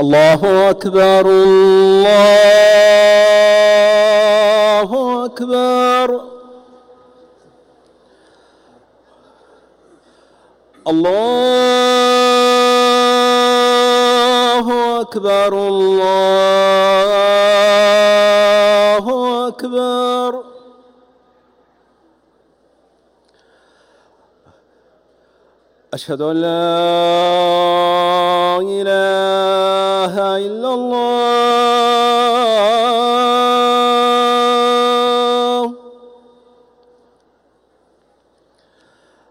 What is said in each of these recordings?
الله أكبر الله أكبر الله أكبر الله أكبر أشهد أن لا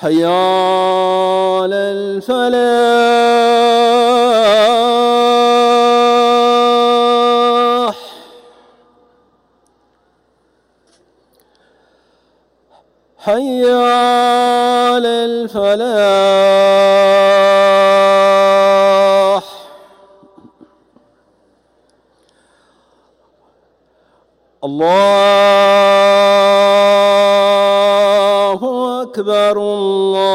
حي على الفلاح. حي على الفلاح. الله أكبر الله